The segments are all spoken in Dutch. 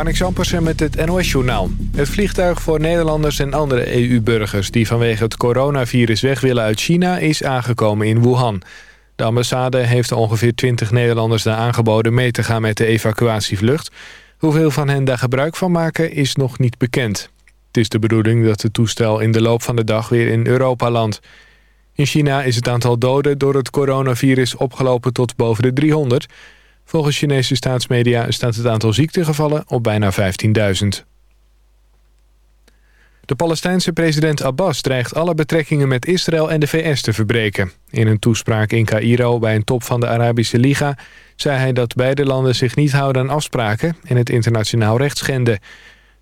Marnix Ampersen met het NOS-journaal. Het vliegtuig voor Nederlanders en andere EU-burgers... die vanwege het coronavirus weg willen uit China... is aangekomen in Wuhan. De ambassade heeft ongeveer 20 Nederlanders daar aangeboden... mee te gaan met de evacuatievlucht. Hoeveel van hen daar gebruik van maken is nog niet bekend. Het is de bedoeling dat het toestel in de loop van de dag weer in Europa landt. In China is het aantal doden door het coronavirus opgelopen tot boven de 300... Volgens Chinese staatsmedia staat het aantal ziektegevallen op bijna 15.000. De Palestijnse president Abbas dreigt alle betrekkingen met Israël en de VS te verbreken. In een toespraak in Cairo bij een top van de Arabische Liga... zei hij dat beide landen zich niet houden aan afspraken... en het internationaal recht schenden.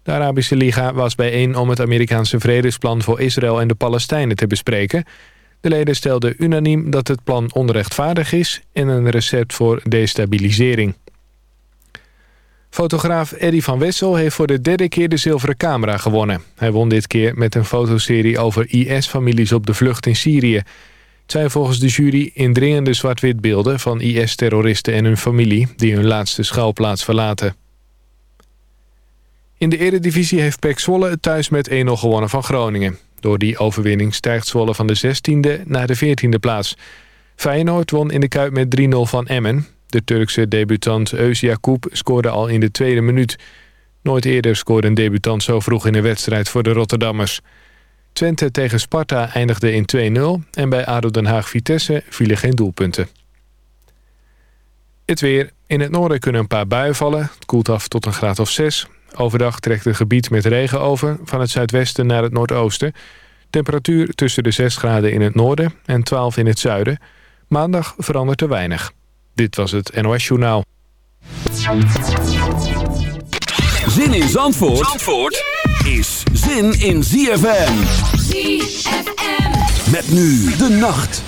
De Arabische Liga was bijeen om het Amerikaanse vredesplan voor Israël en de Palestijnen te bespreken... De leden stelden unaniem dat het plan onrechtvaardig is... en een recept voor destabilisering. Fotograaf Eddie van Wessel heeft voor de derde keer de zilveren camera gewonnen. Hij won dit keer met een fotoserie over IS-families op de vlucht in Syrië. Het zijn volgens de jury indringende zwart-wit beelden van IS-terroristen en hun familie... die hun laatste schuilplaats verlaten. In de eredivisie heeft PEC Zwolle het thuis met 1-0 gewonnen van Groningen. Door die overwinning stijgt Zwolle van de 16e naar de 14e plaats. Feyenoord won in de Kuip met 3-0 van Emmen. De Turkse debutant Eus Koep scoorde al in de tweede minuut. Nooit eerder scoorde een debutant zo vroeg in de wedstrijd voor de Rotterdammers. Twente tegen Sparta eindigde in 2-0 en bij ADO Den Haag-Vitesse vielen geen doelpunten. Het weer. In het noorden kunnen een paar buien vallen. Het koelt af tot een graad of 6. Overdag trekt het gebied met regen over van het zuidwesten naar het noordoosten. Temperatuur tussen de 6 graden in het noorden en 12 in het zuiden. Maandag verandert er weinig. Dit was het NOS Journaal. Zin in Zandvoort, Zandvoort is zin in ZFM. ZFM. Met nu de nacht.